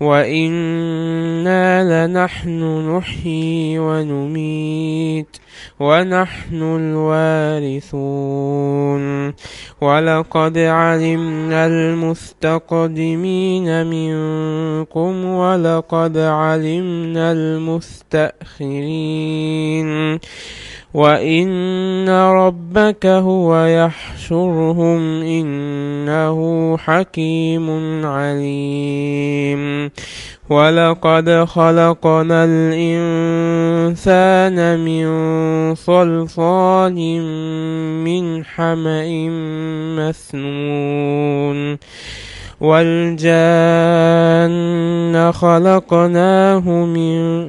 وإنا لنحن نحيي ونميت ونحن الوارثون ولقد علمنا المستقدمين منكم ولقد علمنا المستأخرين وإن ربك هو يحشرهم إنه حكيم عليم ولقد خلقنا الإنسان من صلصال من حمأ مسنون والجان خلقناه من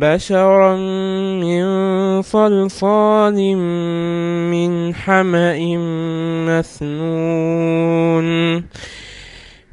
بشرا من صلصال من حمأ مسنون.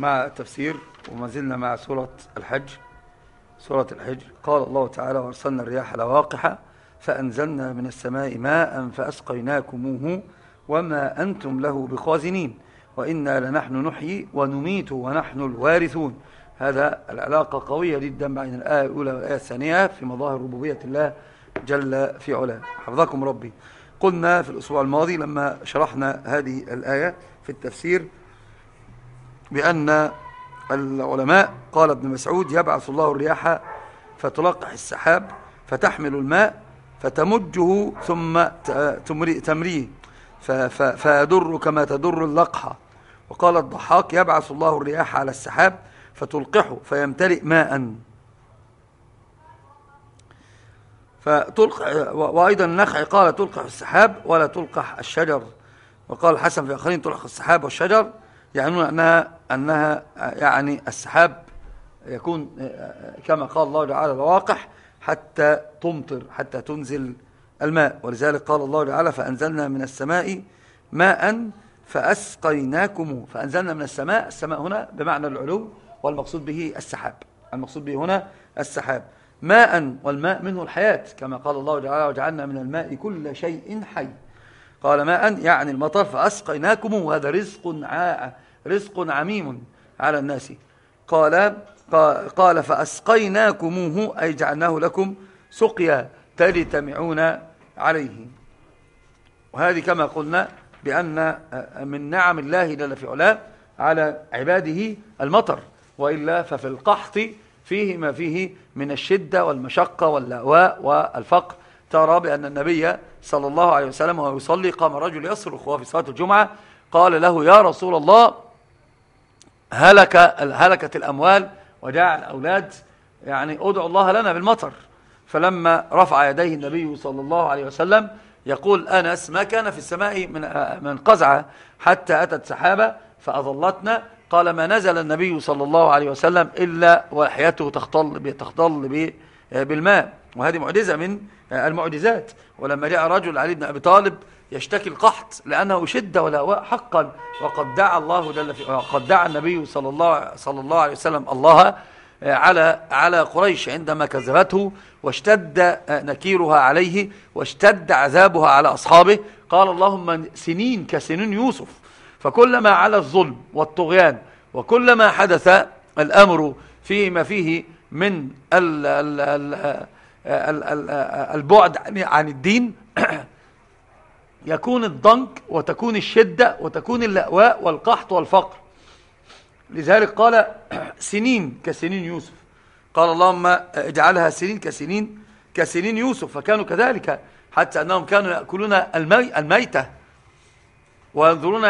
مع التفسير وما زلنا مع سورة الحج. سورة الحج. قال الله تعالى وأرسلنا الرياح لواقح فأنزلنا من السماء ماء فأسقيناكموه وما أنتم له بخازنين وإنا لنحن نحيي ونميت ونحن الوارثون. هذا العلاقة قوية جدا بين الآية الأولى والآية الثانية في مظاهر ربوبية الله جل في علاه. حفظكم ربي. قلنا في الأسبوع الماضي لما شرحنا هذه الآية في التفسير بأن العلماء قال ابن مسعود يبعث الله الرياح فتلقح السحاب فتحمل الماء فتمجه ثم تمريه فيدر كما تدر اللقحة. وقال الضحاك يبعث الله الرياح على السحاب فتلقحه فيمتلئ ماء. فتلقح وأيضا النخع قال تلقح السحاب ولا تلقح الشجر. وقال الحسن في آخرين تلقح السحاب والشجر يعنون أنها, أنها يعني السحاب يكون كما قال الله تعالى الواقح حتى تمطر حتى تنزل الماء. ولذلك قال الله تعالى فأنزلنا من السماء ماء فأسقيناكم. فأنزلنا من السماء السماء هنا بمعنى العلو والمقصود به السحاب. المقصود به هنا السحاب. ماء والماء منه الحياة كما قال الله تعالى وجعلنا من الماء كل شيء حي. قال ماء يعني المطر فأسقيناكم وهذا رزق رزق عميم على الناس. قال قال فأسقيناكموه أي جعلناه لكم سقيا تجتمعون عليه. وهذه كما قلنا بأن من نعم الله جل في علاه على عباده المطر وإلا ففي القحط فيه ما فيه من الشدة والمشقة واللأواء والفقر. ترى بأن النبي صلى الله عليه وسلم وهو يصلي قام رجل يصرخ وهو في صلاة الجمعة قال له يا رسول الله هلك هلكت الأموال وجاء الأولاد يعني ادعوا الله لنا بالمطر. فلما رفع يديه النبي صلى الله عليه وسلم يقول أنس ما كان في السماء من من قزعة حتى أتت سحابة فأظلتنا. قال ما نزل النبي صلى الله عليه وسلم إلا وحياته تخطل تخطل بالماء. وهذه معجزة من المعجزات. ولما جاء رجل علي بن أبي طالب يشتكي القحط لأنه شدة ولا حقا. وقد دعا الله جل في وقد دعا النبي صلى الله صلى الله عليه وسلم الله على على قريش عندما كذبته واشتد نكيرها عليه واشتد عذابها على أصحابه. قال اللهم سنين كسنين يوسف. فكلما على الظلم والطغيان وكلما حدث الأمر فيما فيه من البعد عن الدين يكون الضنك وتكون الشدة وتكون اللأواء والقحط والفقر. لذلك قال سنين كسنين يوسف. قال اللهم اجعلها سنين كسنين كسنين يوسف. فكانوا كذلك حتى أنهم كانوا يأكلون المي الميتة. وينظرون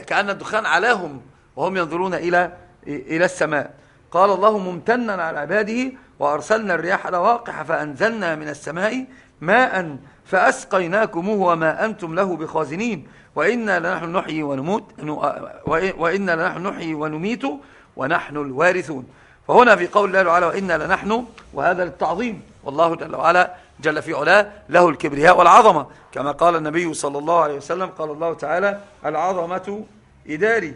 كأن الدخان علاهم وهم ينظرون إلى إلى السماء. قال الله ممتنا على عباده وأرسلنا الرياح لواقح فأنزلنا من السماء ماء فأسقيناكموه وما أنتم له بخازنين. وإنا لنحن نحيي ونموت وإنا لنحن نحيي ونميت ونحن الوارثون. فهنا في قول الله تعالى وإنا لنحن وهذا للتعظيم. والله جل وعلا جل في علاه له الكبرياء والعظمة. كما قال النبي صلى الله عليه وسلم قال الله تعالى العظمة إداري.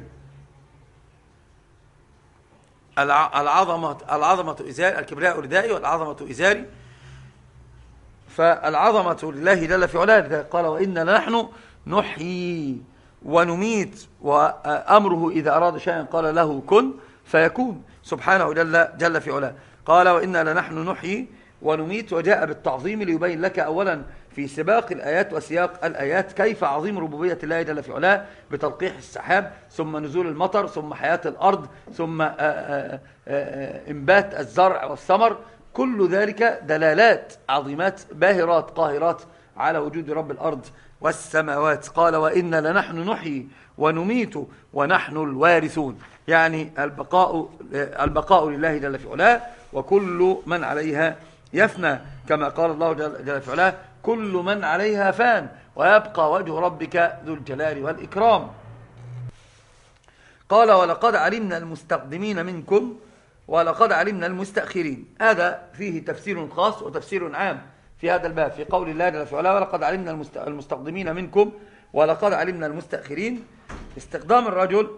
العظمة العظمة إزاري الكبرياء ردائي والعظمة إزاري. فالعظمة لله جل في علاه قال وإنا نحن نحيي ونميت وأمره إذا أراد شيئا قال له كن فيكون سبحانه جل, جل في علاه. قال وإنا لنحن نحيي ونميت وجاء بالتعظيم ليبين لك أولا في سباق الآيات وسياق الآيات كيف عظيم ربوبية الله جل في علاه بتلقيح السحاب ثم نزول المطر ثم حياة الأرض ثم آآ آآ آآ إنبات الزرع والثمر كل ذلك دلالات عظيمات باهرات قاهرات على وجود رب الأرض والسماوات. قال وإنا لنحن نحيي ونميت ونحن الوارثون. يعني البقاء, البقاء لله جل في علاه وكل من عليها يفنى. كما قال الله جل في علاه كل من عليها فان ويبقى وجه ربك ذو الجلال والإكرام. قال ولقد علمنا المستقدمين منكم ولقد علمنا المستأخرين. هذا فيه تفسير خاص وتفسير عام في هذا الباب في قول الله جل في علاه ولقد علمنا المستقدمين منكم ولقد علمنا المستأخرين. استقدام الرجل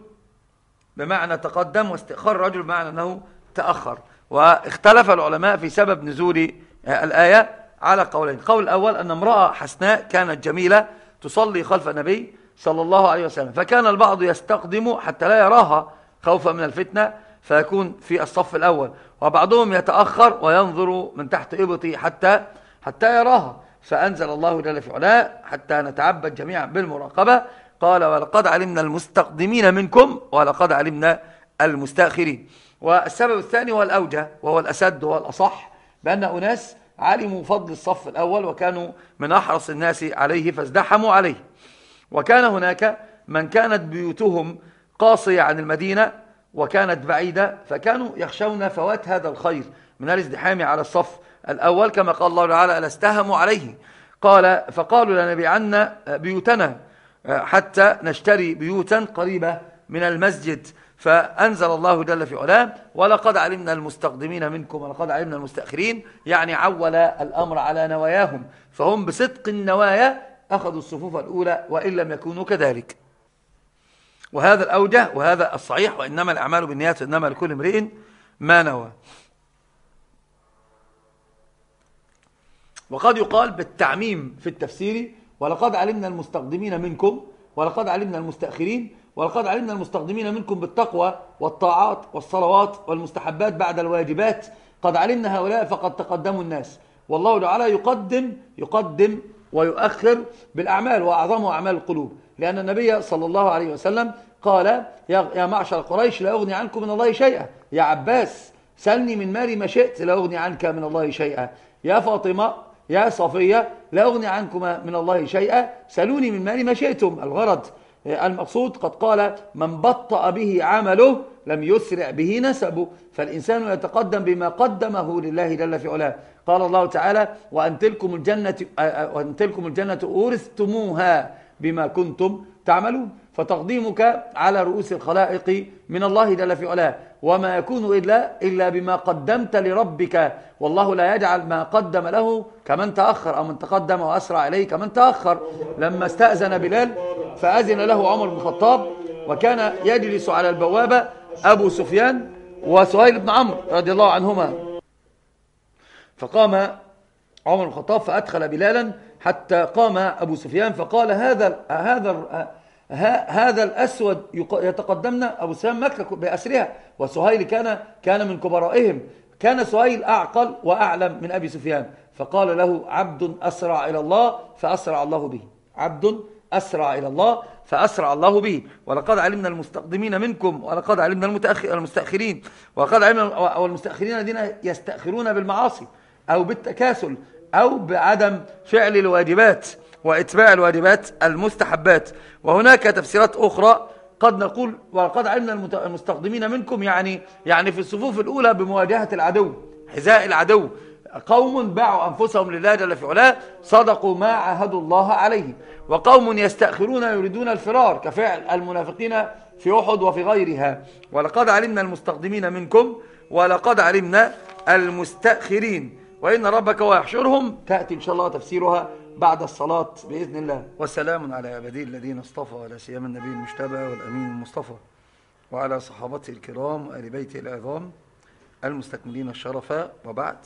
بمعنى تقدم واستئخار الرجل بمعنى أنه تأخر. واختلف العلماء في سبب نزول الآية على قولين. قول الأول أن امرأة حسناء كانت جميلة تصلي خلف النبي صلى الله عليه وسلم فكان البعض يستقدم حتى لا يراها خوفا من الفتنة فيكون في الصف الأول وبعضهم يتأخر وينظر من تحت إبطي حتى حتى يراها. فأنزل الله جل في علاه حتى نتعبد جميعا بالمراقبة. قال ولقد علمنا المستقدمين منكم ولقد علمنا المستأخرين. والسبب الثاني هو الأوجه وهو الأسد وهو الأصح بأن أناس علموا فضل الصف الأول وكانوا من أحرص الناس عليه فازدحموا عليه. وكان هناك من كانت بيوتهم قاصية عن المدينة وكانت بعيدة فكانوا يخشون فوات هذا الخير من الازدحام على الصف الأول كما قال الله تعالى ألاستهموا عليه؟ قال فقالوا لنبيعن بيوتنا حتى نشتري بيوتا قريبة من المسجد. فأنزل الله جل في علاه ولقد علمنا المستقدمين منكم ولقد علمنا المستأخرين. يعني عول الأمر على نواياهم فهم بصدق النوايا أخذوا الصفوف الأولى وإن لم يكونوا كذلك. وهذا الأوجه وهذا الصحيح وإنما الأعمال بالنيات إنما لكل امرئ ما نوى. وقد يقال بالتعميم في التفسير ولقد علمنا المستقدمين منكم ولقد علمنا المستأخرين ولقد علمنا المستقدمين منكم بالتقوى والطاعات والصلوات والمستحبات بعد الواجبات. قد علمنا هؤلاء فقد تقدموا الناس. والله تعالى يقدم يقدم ويؤخر بالأعمال وأعظمها أعمال القلوب. لأن النبي صلى الله عليه وسلم قال يا معشر قريش لا أغني عنكم من الله شيئا. يا عباس سلني من مالي ما شئت لا أغني عنك من الله شيئا. يا فاطمة يا صفية لا أغني عنكم من الله شيئا. سلوني من مالي ما شئتم. الغرض المقصود قد قال من بطأ به عمله لم يسرع به نسبه. فالإنسان يتقدم بما قدمه لله جل في علاه. قال الله تعالى وأن تلكم الجنة, وأن تلكم الجنة أورثتموها بما كنتم تعملون. فتقديمك على رؤوس الخلائق من الله جل في علاه. وما يكون إلا, إلا بما قدمت لربك. والله لا يجعل ما قدم له كمن تأخر أو من تقدم وأسرع إليه كمن تأخر. لما استأذن بلال فأذن له عمر بن الخطاب وكان يجلس على البوابة أبو سفيان وسهيل بن عمرو رضي الله عنهما. فقام عمر بن الخطاب فأدخل بلالا حتى قام أبو سفيان فقال هذا هذا هذا الأسود يتقدمنا أبو سفيان مكة بأسرها وسهيل كان كان من كبرائهم. كان سهيل أعقل وأعلم من أبي سفيان فقال له عبد أسرع إلى الله فأسرع الله به. عبد أسرع إلى الله فأسرع الله به. ولقد علمنا المستقدمين منكم ولقد علمنا المستأخرين ولقد علمنا المستأخرين الذين يستأخرون بالمعاصي أو بالتكاسل أو بعدم فعل الواجبات. وإتباع الواجبات المستحبات. وهناك تفسيرات أخرى قد نقول ولقد علمنا المستقدمين منكم يعني يعني في الصفوف الأولى بمواجهة العدو حذاء العدو. قوم باعوا أنفسهم لله جل في علاه صدقوا ما عاهدوا الله عليه. وقوم يستأخرون يريدون الفرار كفعل المنافقين في أحد وفي غيرها. ولقد علمنا المستقدمين منكم ولقد علمنا المستأخرين. وإن ربك ويحشرهم تأتي إن شاء الله تفسيرها بعد الصلاة بإذن الله. وسلام على عبادي الذين اصطفى ولا سيما النبي المجتبى والأمين المصطفى وعلى صحابته الكرام وآل بيته العظام المستكملين الشرف. وبعد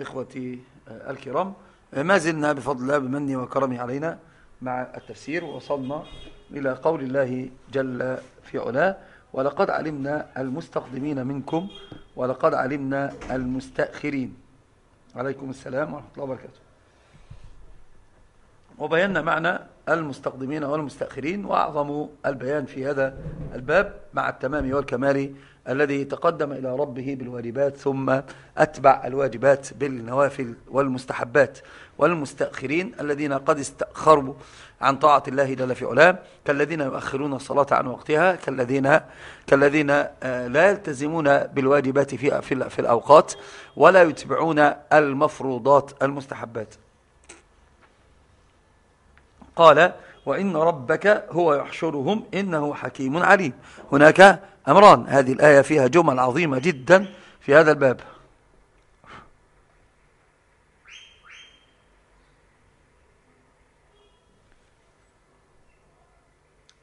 إخوتي الكرام ما زلنا بفضل الله بمني وكرمه علينا مع التفسير ووصلنا إلى قول الله جل في علاه ولقد علمنا المستقدمين منكم ولقد علمنا المستأخرين. عليكم السلام ورحمة الله وبركاته. وبينا معنى المستقدمين والمستأخرين وأعظم البيان في هذا الباب مع التمام والكمال الذي تقدم إلى ربه بالواجبات ثم أتبع الواجبات بالنوافل والمستحبات والمستأخرين الذين قد استأخروا عن طاعة الله جل في علاه كالذين يؤخرون الصلاة عن وقتها كالذين كالذين آه، لا يلتزمون بالواجبات في في الأوقات ولا يتبعون المفروضات المستحبات. قال وإن ربك هو يحشرهم إنه حكيم عليم. هناك أمران هذه الآية فيها جمل عظيمة جدا في هذا الباب.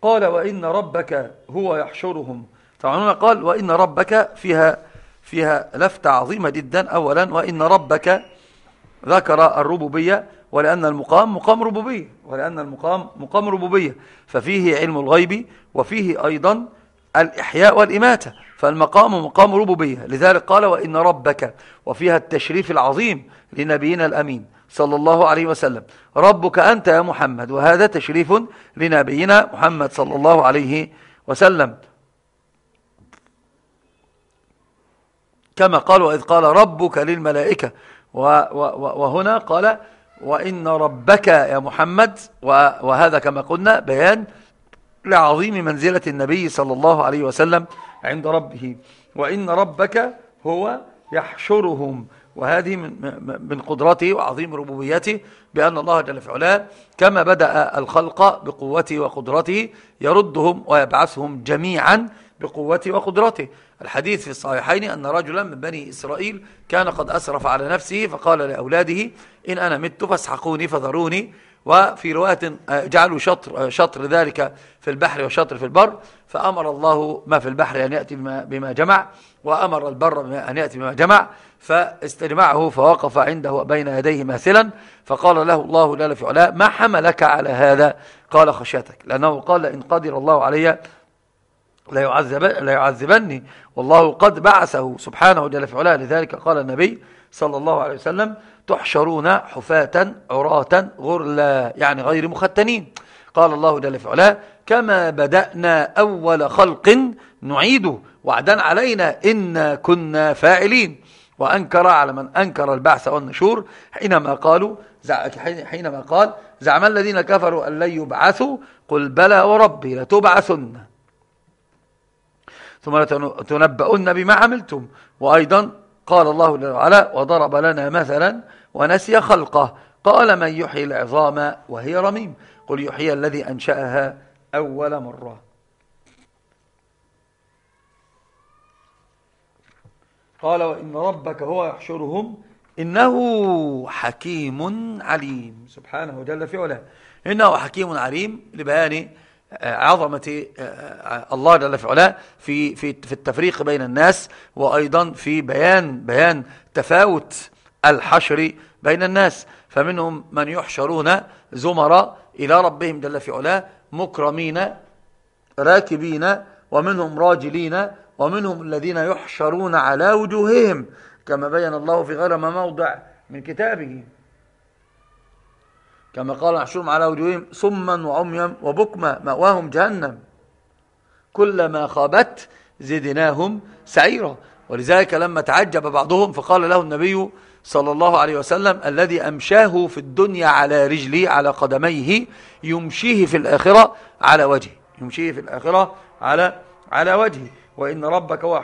قال وإن ربك هو يحشرهم. طبعا قال وإن ربك فيها فيها لفتة عظيمة جدا. أولا وإن ربك ذكر الربوبية. ولأن المقام مقام ربوبية ولأن المقام مقام ربوبية. ففيه علم الغيب وفيه أيضا الإحياء والإماتة. فالمقام مقام ربوبية. لذلك قال وإن ربك وفيها التشريف العظيم لنبينا الأمين صلى الله عليه وسلم. ربك أنت يا محمد وهذا تشريف لنبينا محمد صلى الله عليه وسلم. كما قال وإذ قال ربك للملائكة وهنا قال وإن ربك يا محمد وهذا كما قلنا بيان لعظيم منزلة النبي صلى الله عليه وسلم عند ربه. وإن ربك هو يحشرهم. وهذه من قدرته وعظيم ربوبيته بأن الله جل في علاه كما بدأ الخلق بقوته وقدرته يردهم ويبعثهم جميعا بقوته وقدرته. الحديث في الصحيحين أن رجلا من بني إسرائيل كان قد أسرف على نفسه فقال لأولاده إن أنا مت فاسحقوني فذروني. وفي رواية جعلوا شطر, شطر ذلك في البحر وشطر في البر. فأمر الله ما في البحر أن يأتي بما, جمع. وأمر البر أن يأتي بما جمع. فاستجمعه فوقف عنده بين يديه ماثلا. فقال له الله لا في علاء ما حملك على هذا؟ قال خشيتك. لأنه قال إن قدر الله علي لا, يعذب لا يعذبني. والله قد بعثه سبحانه جل في علاه. لذلك قال النبي صلى الله عليه وسلم تحشرون حفاة عراة غرلا. يعني غير مختنين. قال الله جل في علاه كما بدأنا أول خلق نعيده. وعدا علينا إنا كنا فاعلين. وأنكر على من أنكر البعث والنشور حينما قالوا حينما قال زعم الذين كفروا أن لن يبعثوا. قل بلى وربي لتبعثن. ثم لتنبؤن بما عملتم. وأيضا قال الله جل وعلا وضرب لنا مثلا ونسي خلقه. قال من يحيي العظام وهي رميم. قل يحيي الذي أنشأها أول مرة. قال وإن ربك هو يحشرهم إنه حكيم عليم. سبحانه جل في علاه. إنه حكيم عليم لبيان عظمة آه، آه، الله جل في علاه في في في التفريق بين الناس وأيضا في بيان بيان تفاوت الحشر بين الناس. فمنهم من يحشرون زمراء إلى ربهم جل في علاه مكرمين راكبين ومنهم راجلين ومنهم الذين يحشرون على وجوههم كما بين الله في غير ما موضع من كتابه. كما قال نحشرهم على وجوههم صما وعميا وبكما مأواهم جهنم. كلما خابت زدناهم سعيرا. ولذلك لما تعجب بعضهم فقال له النبي صلى الله عليه وسلم الذي أمشاه في الدنيا على رجلي على قدميه يمشيه في الآخرة على وجهه. يمشيه في الآخرة على على وجهه. وإن ربك هو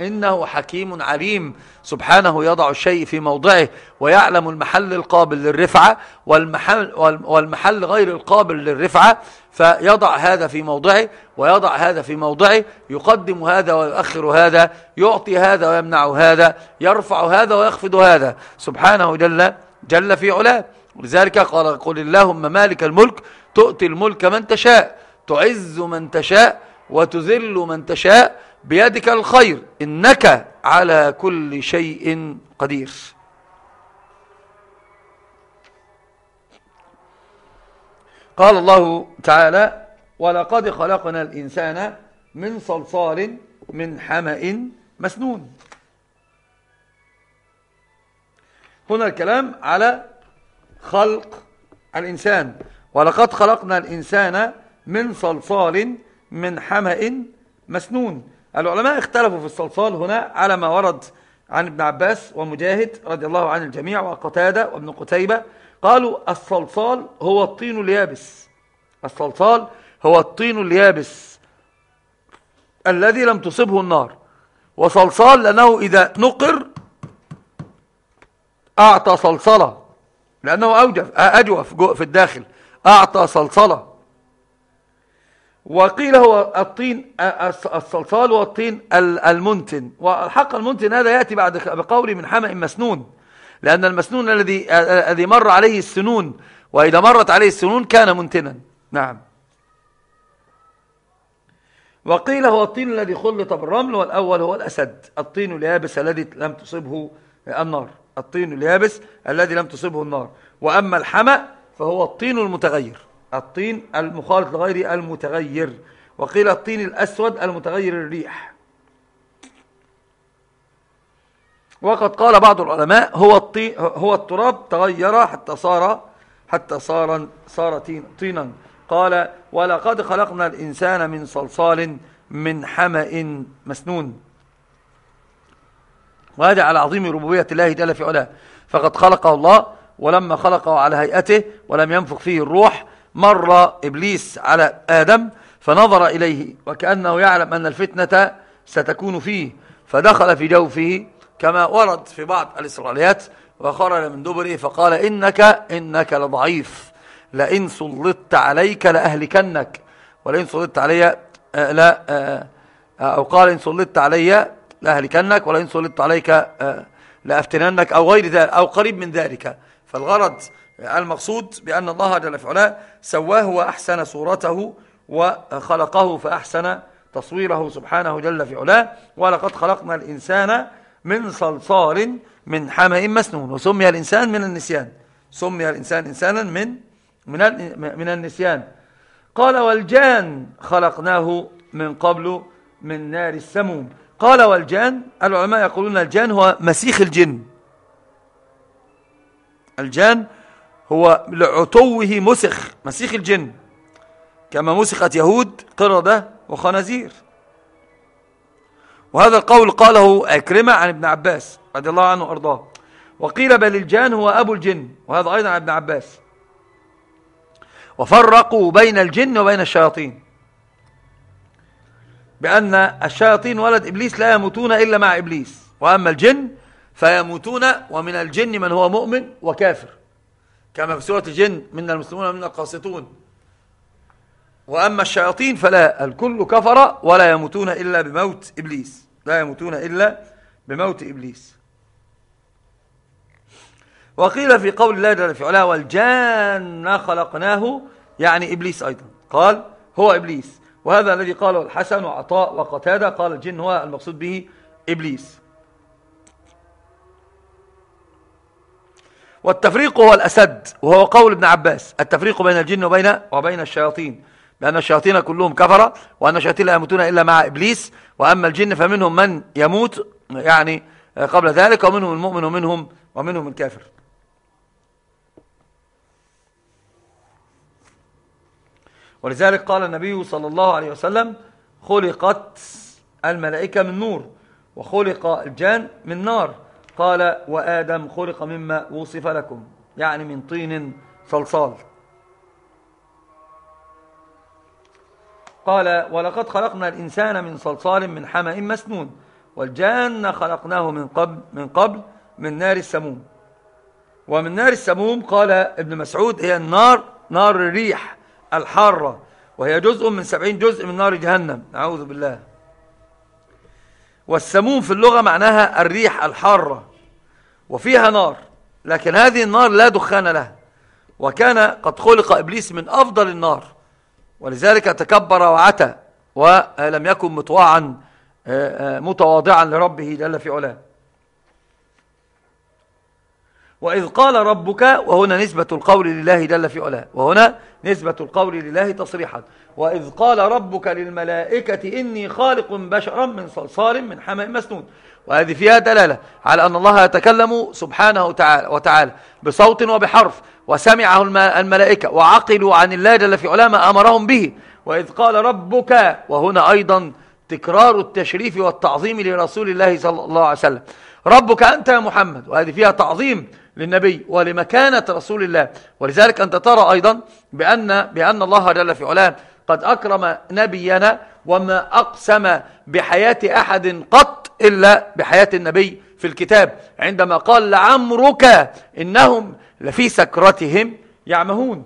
إنه حكيم عليم. سبحانه يضع الشيء في موضعه ويعلم المحل القابل للرفعة والمحل, والمحل غير القابل للرفعة. فيضع هذا في موضعه ويضع هذا في موضعه. يقدم هذا ويؤخر هذا. يعطي هذا ويمنع هذا. يرفع هذا ويخفض هذا. سبحانه جل, جل في علاه. ولذلك قال قل اللهم مالك الملك. تؤتي الملك من تشاء. تعز من تشاء. وتذل من تشاء. بيدك الخير إنك على كل شيء قدير. قال الله تعالى ولقد خلقنا الإنسان من صلصال من حمأ مسنون. هنا الكلام على خلق الإنسان. ولقد خلقنا الإنسان من صلصال من حمأ مسنون. العلماء اختلفوا في الصلصال هنا على ما ورد عن ابن عباس ومجاهد رضي الله عن الجميع وقتادة وابن قتيبة. قالوا الصلصال هو الطين اليابس. الصلصال هو الطين اليابس الذي لم تصبه النار. وصلصال لأنه إذا نقر أعطى صلصلة لأنه أوجف أجوف في الداخل أعطى صلصلة. وقيل هو الطين الصلصال والطين المنتن. والحق المنتن هذا يأتي بعد بقول من حمأ مسنون. لأن المسنون الذي الذي مر عليه السنون وإذا مرت عليه السنون كان منتنا. نعم. وقيل هو الطين الذي خلط بالرمل والأول هو الأسد. الطين اليابس الذي لم تصبه النار. الطين اليابس الذي لم تصبه النار. وأما الحمأ فهو الطين المتغير. الطين المخالط لغير المتغير. وقيل الطين الأسود المتغير الريح. وقد قال بعض العلماء هو الطين هو التراب تغير حتى صار حتى صار صار طينا. قال ولقد خلقنا الإنسان من صلصال من حمأ مسنون. وهذا على عظيم ربوبية الله جل في علاه. فقد خلقه الله ولما خلقه على هيئته ولم ينفخ فيه الروح مر إبليس على آدم فنظر إليه وكأنه يعلم أن الفتنة ستكون فيه فدخل في جوفه كما ورد في بعض الإسرائيليات وخرج من دبره فقال إنك إنك لضعيف. لئن سلطت عليك لأهلكنك. ولئن سلطت علي آه، لا آه، آه، أو قال إن سلطت علي لأهلكنك. ولئن سلطت عليك لأفتننك أو غير ذلك أو قريب من ذلك. فالغرض المقصود بأن الله جل في سواه وأحسن صورته وخلقه فأحسن تصويره سبحانه جل في علاه. ولقد خلقنا الإنسان من صلصال من حمأ مسنون وسمي الإنسان من النسيان. سمي الإنسان إنسانا من من من النسيان. قال والجان خلقناه من قبل من نار السموم. قال والجان العلماء يقولون الجان هو مسيخ الجن. الجان هو لعتوه مسخ مسيخ الجن. كما مسخت يهود قردة وخنازير. وهذا القول قاله أكرمة عن ابن عباس رضي الله عنه وأرضاه. وقيل بل الجان هو أبو الجن وهذا أيضا عن ابن عباس. وفرقوا بين الجن وبين الشياطين. بأن الشياطين ولد إبليس لا يموتون إلا مع إبليس. وأما الجن فيموتون ومن الجن من هو مؤمن وكافر. كما في سورة الجن من المسلمون ومن القاسطون. وأما الشياطين فلا الكل كفر ولا يموتون إلا بموت إبليس. لا يموتون إلا بموت إبليس. وقيل في قول الله جل في علاه والجان خلقناه يعني إبليس أيضا. قال هو إبليس. وهذا الذي قاله الحسن وعطاء وقتادة قال الجن هو المقصود به إبليس. والتفريق هو الأسد وهو قول ابن عباس. التفريق بين الجن وبين وبين الشياطين. بأن الشياطين كلهم كفر وأن الشياطين لا يموتون إلا مع إبليس. وأما الجن فمنهم من يموت يعني قبل ذلك ومنهم المؤمن ومنهم ومنهم الكافر. ولذلك قال النبي صلى الله عليه وسلم خلقت الملائكة من نور وخلق الجان من نار. قال وآدم خلق مما وصف لكم يعني من طين صلصال. قال ولقد خلقنا الإنسان من صلصال من حمأ مسنون والجان خلقناه من قبل من قبل من نار السموم. ومن نار السموم قال ابن مسعود هي النار نار الريح الحارة وهي جزء من سبعين جزء من نار جهنم. نعوذ بالله. والسموم في اللغة معناها الريح الحارة وفيها نار لكن هذه النار لا دخان لها وكان قد خلق إبليس من أفضل النار ولذلك تكبر وعتى ولم يكن مطواعا آه، آه، متواضعا لربه جل في علاه. وإذ قال ربك وهنا نسبة القول لله جل في علاه وهنا نسبة القول لله تصريحا. وإذ قال ربك للملائكة إني خالق بشرا من صلصال من حماء مسنون. وهذه فيها دلالة على أن الله يتكلم سبحانه وتعالى, وتعالى بصوت وبحرف وسمعه الملائكة وعقلوا عن الله جل في علاه ما أمرهم به. وإذ قال ربك وهنا أيضا تكرار التشريف والتعظيم لرسول الله صلى الله عليه وسلم. ربك أنت يا محمد. وهذه فيها تعظيم للنبي ولمكانة رسول الله. ولذلك أنت ترى أيضا بأن, بأن الله جل في علاه قد أكرم نبينا وما أقسم بحياة أحد قط إلا بحياة النبي في الكتاب. عندما قال لعمرك إنهم لفي سكرتهم يعمهون.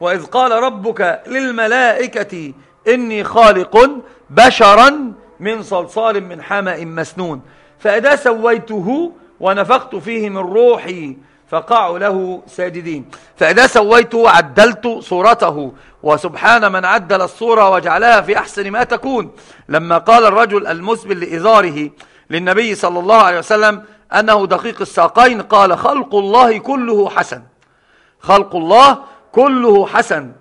وإذ قال ربك للملائكة إني خالق بشرا من صلصال من حمأ مسنون. فإذا سويته ونفخت فيه من روحي فقعوا له ساجدين. فإذا سويته عدلت صورته وسبحان من عدل الصورة وجعلها في أحسن ما تكون. لما قال الرجل المسبل لإزاره للنبي صلى الله عليه وسلم أنه دقيق الساقين قال خلق الله كله حسن. خلق الله كله حسن.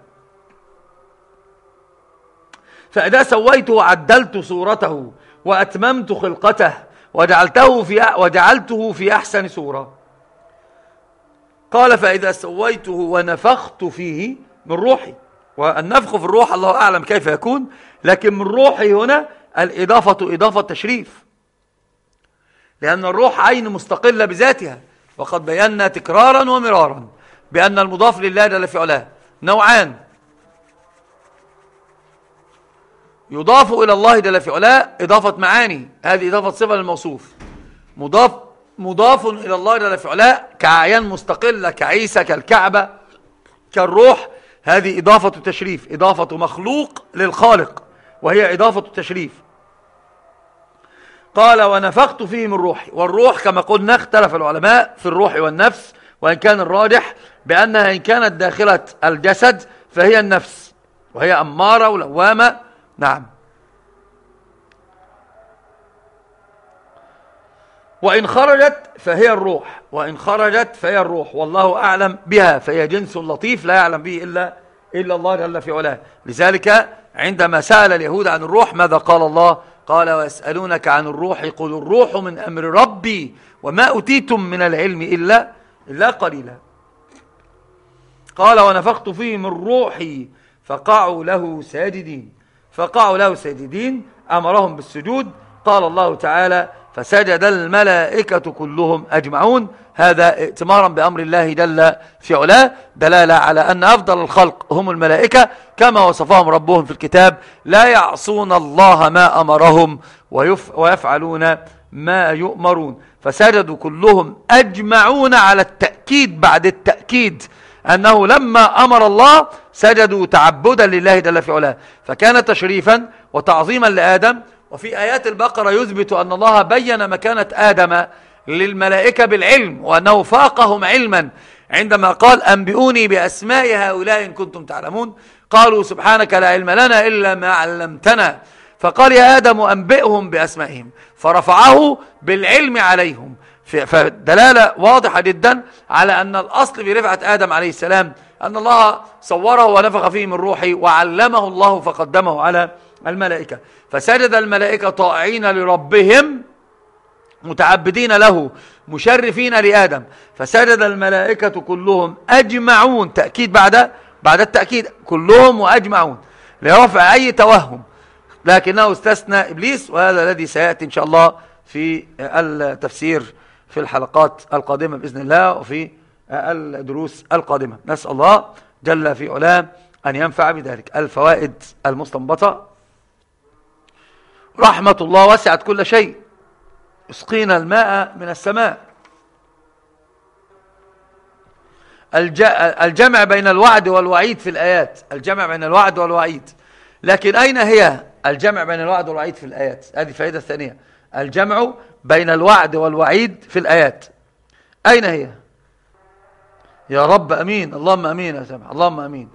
فإذا سويته عدلت صورته وأتممت خلقته وجعلته في وجعلته في أحسن صورة قال فإذا سويته ونفخت فيه من روحي. والنفخ في الروح الله أعلم كيف يكون لكن من روحي هنا الإضافة إضافة تشريف. لأن الروح عين مستقلة بذاتها. وقد بينا تكرارا ومرارا بأن المضاف لله جل في علاه. نوعان يضاف إلى الله جل في علاه إضافة معاني. هذه إضافة صفة للموصوف. مضاف مضاف إلى الله جل في علاه كأعيان مستقلة كعيسى كالكعبة كالروح. هذه إضافة تشريف إضافة مخلوق للخالق وهي إضافة تشريف. قال ونفخت فيه من روحي. والروح كما قلنا اختلف العلماء في الروح والنفس وإن كان الراجح بأنها إن كانت داخلة الجسد فهي النفس وهي أمارة ولوامة نعم. وإن خرجت فهي الروح وإن خرجت فهي الروح والله أعلم بها فهي جنس لطيف لا يعلم به إلا, إلا الله جل في علاه. لذلك عندما سأل اليهود عن الروح ماذا قال الله؟ قال ويسألونك عن الروح قل الروح من أمر ربي وما أتيتم من العلم إلا, إلا قليلا. قال ونفخت فيه من روحي فقعوا له ساجدين. فقعوا له ساجدين أمرهم بالسجود. قال الله تعالى فسجد الملائكة كلهم أجمعون. هذا ائتمارا بأمر الله جل في علاه. دلالة على أن أفضل الخلق هم الملائكة. كما وصفهم ربهم في الكتاب لا يعصون الله ما أمرهم ويف ويفعلون ما يؤمرون. فسجدوا كلهم أجمعون على التأكيد بعد التأكيد. أنه لما أمر الله سجدوا تعبدا لله جل في علاه. فكان تشريفا وتعظيما لآدم. وفي آيات البقرة يثبت أن الله بين مكانة آدم للملائكة بالعلم وأنه فاقهم علما. عندما قال أنبئوني بأسماء هؤلاء إن كنتم تعلمون. قالوا سبحانك لا علم لنا إلا ما علمتنا. فقال يا آدم أنبئهم بأسمائهم. فرفعه بالعلم عليهم. فدلالة واضحة جدا على أن الأصل في رفعة آدم عليه السلام أن الله صوره ونفخ فيه من روحه وعلمه الله فقدمه على الملائكة. فسجد الملائكة طائعين لربهم متعبدين له مشرفين لآدم. فسجد الملائكة كلهم أجمعون. تأكيد بعد بعد التأكيد كلهم وأجمعون لرفع أي توهم. لكنه استثنى إبليس وهذا الذي سيأتي إن شاء الله في التفسير في الحلقات القادمة بإذن الله وفي الدروس القادمة. نسأل الله جل في علام أن ينفع بذلك. الفوائد المستنبطة. رحمة الله وسعت كل شيء. اسقينا الماء من السماء. الجمع بين الوعد والوعيد في الآيات. الجمع بين الوعد والوعيد. لكن أين هي الجمع بين الوعد والوعيد في الآيات؟ هذه فائدة الثانية. الجمع بين الوعد والوعيد في الآيات. أين هي؟ يا رب أمين. اللهم أمين يا سامح. اللهم أمين.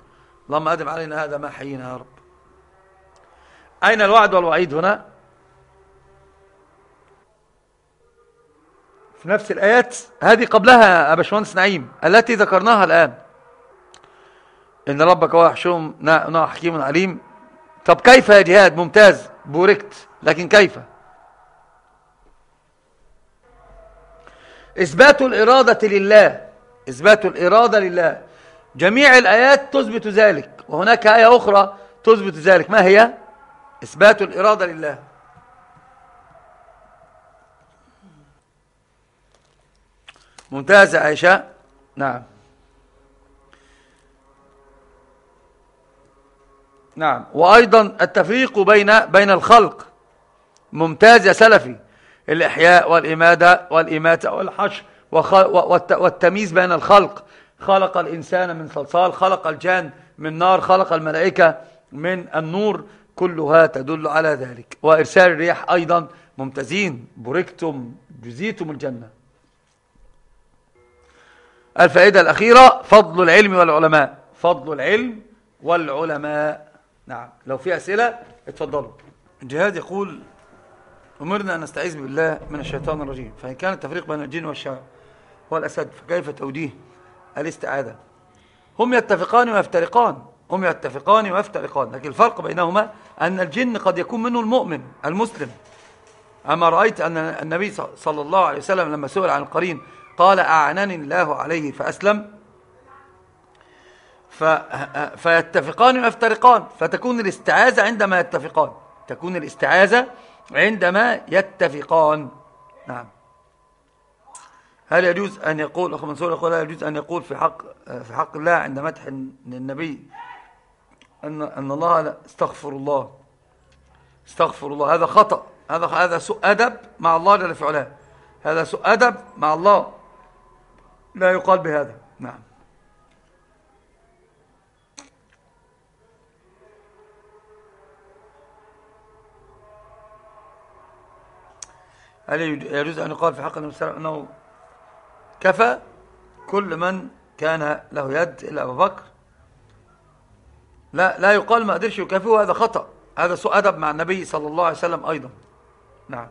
اللهم أدم علينا هذا ما حيينا يا رب. أين الوعد والوعيد هنا؟ في نفس الآيات هذه قبلها يا باشمهندس نعيم التي ذكرناها الآن. إن ربك هو يحشوم حكيم عليم. طب كيف يا جهاد؟ ممتاز. بوركت. لكن كيف؟ إثبات الإرادة لله. إثبات الإرادة لله. جميع الآيات تثبت ذلك. وهناك آية أخرى تثبت ذلك. ما هي؟ إثبات الإرادة لله. ممتازة عائشة. نعم. نعم. وأيضا التفريق بين بين الخلق. ممتاز يا سلفي. الإحياء والإمادة والإماتة والحشر والتمييز بين الخلق. خلق الإنسان من صلصال خلق الجان من نار خلق الملائكة من النور. كلها تدل على ذلك. وإرسال الرياح أيضا ممتازين. بركتم جزيتم الجنة. الفائدة الأخيرة فضل العلم والعلماء. فضل العلم والعلماء. نعم. لو في أسئلة اتفضلوا. الجهاد يقول أمرنا أن نستعيذ بالله من الشيطان الرجيم. فإن كان التفريق بين الجن والشعب هو الأسد فكيف توجيه الاستعاذة؟ هم يتفقان ويفترقان. هم يتفقان ويفترقان. لكن الفرق بينهما أن الجن قد يكون منه المؤمن المسلم. أما رأيت أن النبي صلى الله عليه وسلم لما سئل عن القرين قال أعنني الله عليه فأسلم؟ فيتفقان ويفترقان. فتكون الاستعاذة عندما يتفقان. تكون الاستعاذة عندما يتفقان. نعم. هل يجوز أن يقول أخو منصور يقول هل يجوز أن يقول في حق في حق الله عند مدح النبي أن أن الله استغفر الله. استغفر الله. هذا خطأ. هذا هذا سوء أدب مع الله جل في علاه. هذا سوء أدب مع الله. لا يقال بهذا. نعم. هل يجوز أن يقال في حق النبي صلى الله عليه وسلم أنه كفى؟ كل من كان له يد إلا أبو بكر. لا لا يقال ما قدرش يكافئه هذا خطأ. هذا سوء أدب مع النبي صلى الله عليه وسلم أيضا. نعم.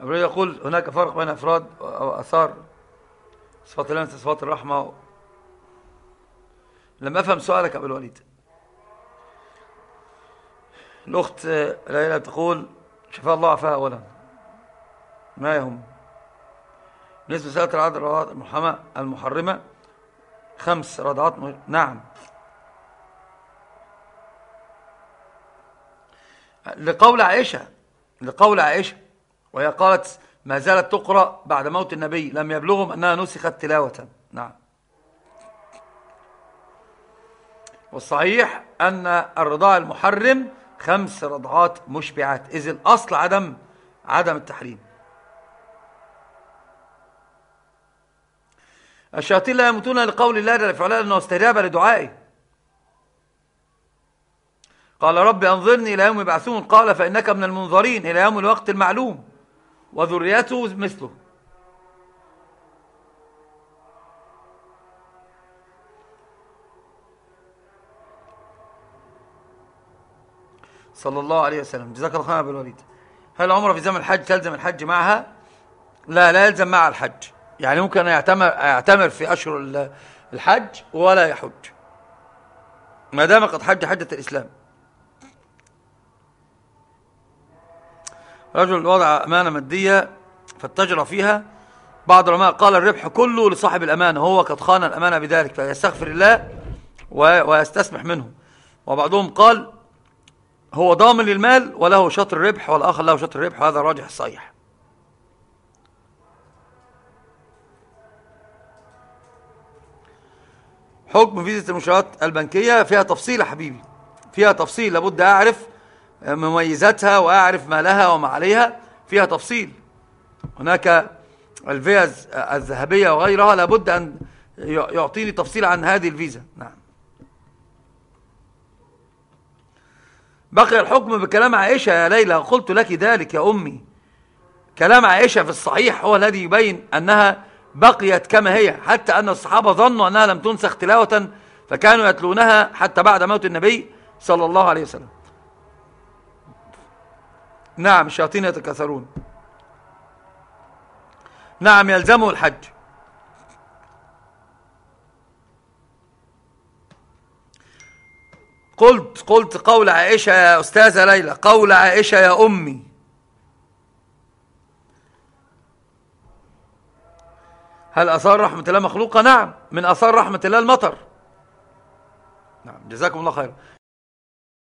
أبو يقول هناك فرق بين أفراد أو أثار صفات الله صفات الرحمة. لم أفهم سؤالك أبو الوليد. الأخت ليلى تقول شفاء الله عفاها أولا ما يهم بالنسبة لسالة العدد الرضاعات المحرمة المحرمة خمس رضعات. نعم. لقول عائشة لقول عائشة وهي قالت ما زالت تقرأ بعد موت النبي لم يبلغهم أنها نسخت تلاوة. نعم. والصحيح أن الرضاع المحرم خمس رضعات مشبعات. إذ الأصل عدم عدم التحريم. الشياطين لا يموتون لقول الله جل فعلا أنه استجاب لدعائي قال رب أنظرني إلى يوم يبعثون. قال فإنك من المنظرين إلى يوم الوقت المعلوم وذريته مثله. صلى الله عليه وسلم. جزاك الله خير أبو الوليد. هل العمره في زمن الحج؟ تلزم الحج معها؟ لا لا يلزم مع الحج. يعني ممكن يعتمر, يعتمر في أشهر الحج ولا يحج. ما دام قد حج حجة الإسلام. رجل وضع أمانة مادية فاتجر فيها. بعض العلماء قال الربح كله لصاحب الأمانة. هو قد خان الأمانة بذلك فيستغفر الله ويستسمح منه. وبعضهم قال هو ضامن للمال وله شطر ربح والآخر له شطر ربح وهذا راجح الصحيح حكم فيزة المنشآت البنكية فيها تفصيل يا حبيبي. فيها تفصيل لابد أعرف مميزاتها وأعرف ما لها وما عليها. فيها تفصيل. هناك الفيز الذهبية وغيرها لابد أن يعطيني تفصيل عن هذه الفيزا. نعم. بقي الحكم بكلام عائشة يا ليلى قلت لك ذلك يا أمي. كلام عائشة في الصحيح هو الذي يبين أنها بقيت كما هي حتى أن الصحابة ظنوا أنها لم تنسخ تلاوة فكانوا يتلونها حتى بعد موت النبي صلى الله عليه وسلم. نعم الشياطين يتكاثرون. نعم يلزمه الحج. قلت قلت قول عائشة يا أستاذة ليلى قول عائشة يا أمي. هل أثار رحمة الله مخلوقة؟ نعم. من أثار رحمة الله المطر. نعم. جزاكم الله خير